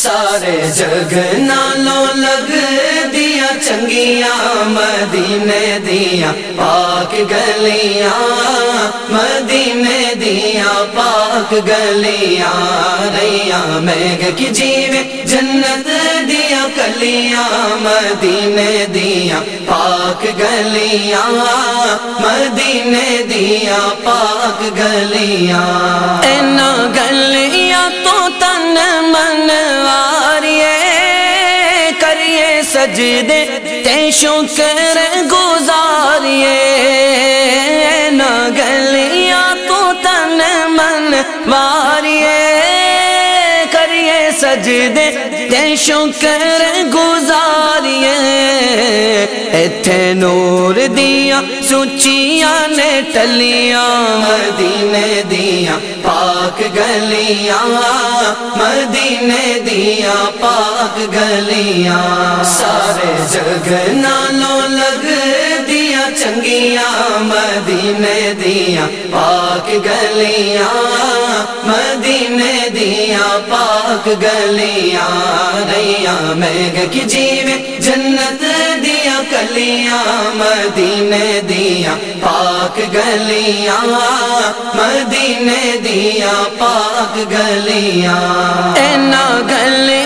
سارے جگ نالوں لگ دیا، چنگیاں مدینے دیا، پاک گلیاں مدینے دیا، پاک گلیاں، ریاں میں جیوے جنت دیا کلیاں مدینے دیا پاک گلیاں، مدینے دیا پاک گلیاں۔ اینا گلیاں تو تن منواریے کریے سجدے تے شکر گزاریے۔ اینا گلیاں تو تن منواریے کریے سجدے تے شکر گزاریے۔ ایتھے نور دیا سچیاں نے ٹلیاں۔ مدینے دیا پاک گلیاں۔ مدینے دیا پاک گلیاں۔ سارے جگ نالوں لگ دیا چنگیاں۔ مدینے دیا پاک گلیاں۔ نے دیا پاک گلیاں ریاں میں کی جیوے جنت دیا کلیاں، مدینے دیا پاک گلیاں۔ مدینے دیا پاک گلیاں۔ اینا گلیاں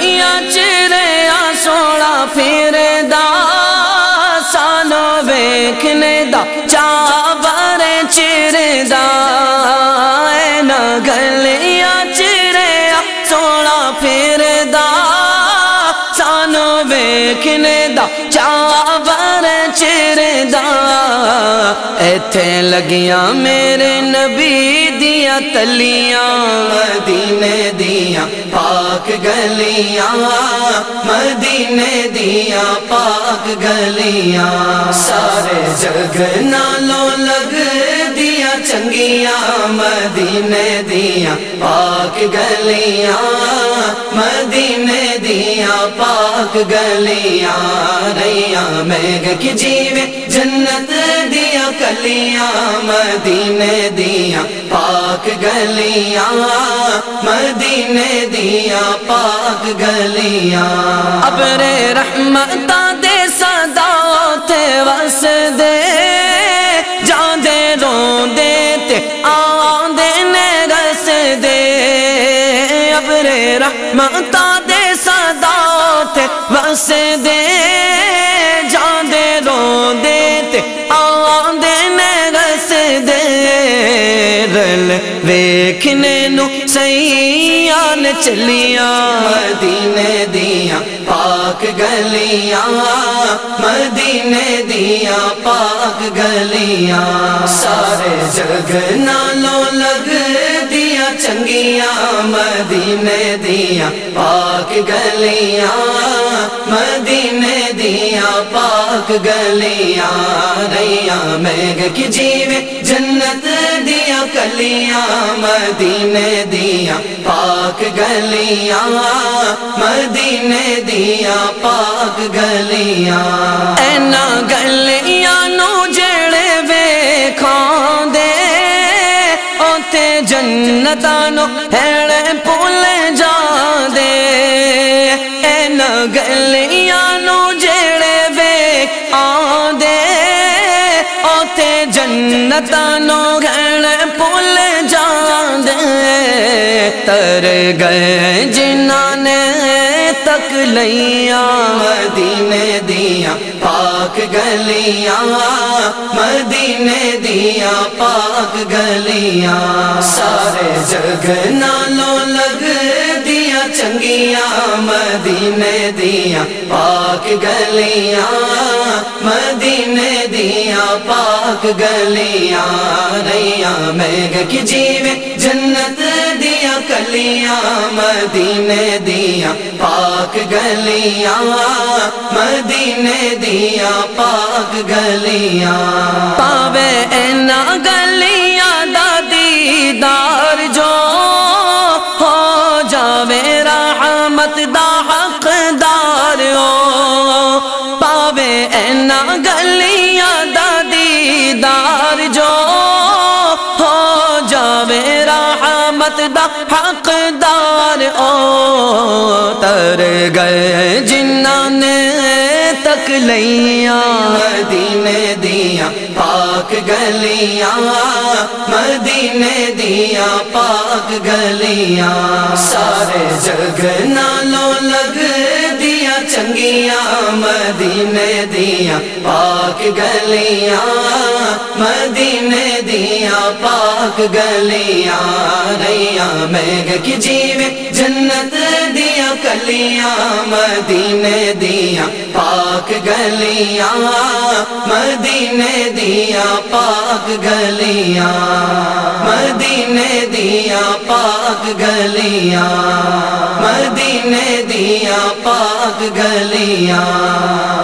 دا، چاور چر دا۔ ایتھے لگیاں میرے نبی دیا تلیاں، مدینے دیا پاک گلیاں۔ مدینے دیا پاک گلیاں۔ سارے جگ نالوں لگ دیا چنگیاں مدینے دیا پاک گلیاں، مدینے دیا پاک گلیاں، ریاں، میگ کی جیوے جنت دیا کلیاں، مدینے دیا پاک گلیاں، مدینے دیا پاک گلیاں۔ ابر رحمت ابر رحمت دے صدا تے وس دے، جان دے رون دے، تے آن دے نے رس دے۔ رل ویکھنے نو سیان چلیاں۔ مدینے دیا پاک گلیاں۔ مدینے دیا پاک گلیاں۔ سارے جگ نالوں لگ چنگیاں مدینے دیا، پاک گلیاں، مدینے دیا، پاک گلیاں ریاں میگ کی جیوے جنت دیا، کلیاں، مدینے دیا، پاک گلیاں، مدینے دیا، پاک گلیاں۔ جنتاں نو پولے پھول جان دے اینا گلیاں نو وے آن دے اوتے جنتانو نو پولے پھول جان دے تر گئے جنہاں نے تک لیاں مدینے دیا، پاک گلیاں، مدینے دیا، پاک گلیاں۔ سارے جگ نالوں لگ دیا، چنگیاں مدینے دیا، پاک گلیاں۔ مدینے دیا، پاک گلیاں۔ ریاں میگ کی جیوے جنت دیا کلیاں مدینے دیا پاک گلیاں، مدینے دیا پاک گلیاں۔ پاوے اینا گلیاں دا دیدار جو ہو جاوے رحمت دا حقدار ہو۔ پاوے اینا گلیاں دا دیدار جو ہو جاوے رحمت دا حقدار او تر گئے جنہ نے تک لیا مدینے دیا پاک گلیاں مدینے دیا پاک گلیاں سارے جگ نالوں لگ دیا چنگیاں مدینے دیا پاک گلیاں مدینے دیا پاک گلیاں ریاں میگ کی جیوے جنت کلیاں مدینے دیا پاک گلیاں، مدینے دیا پاک گلیاں، مدینے دیا پاک گلیاں، مدینے دیا پاک گلیاں۔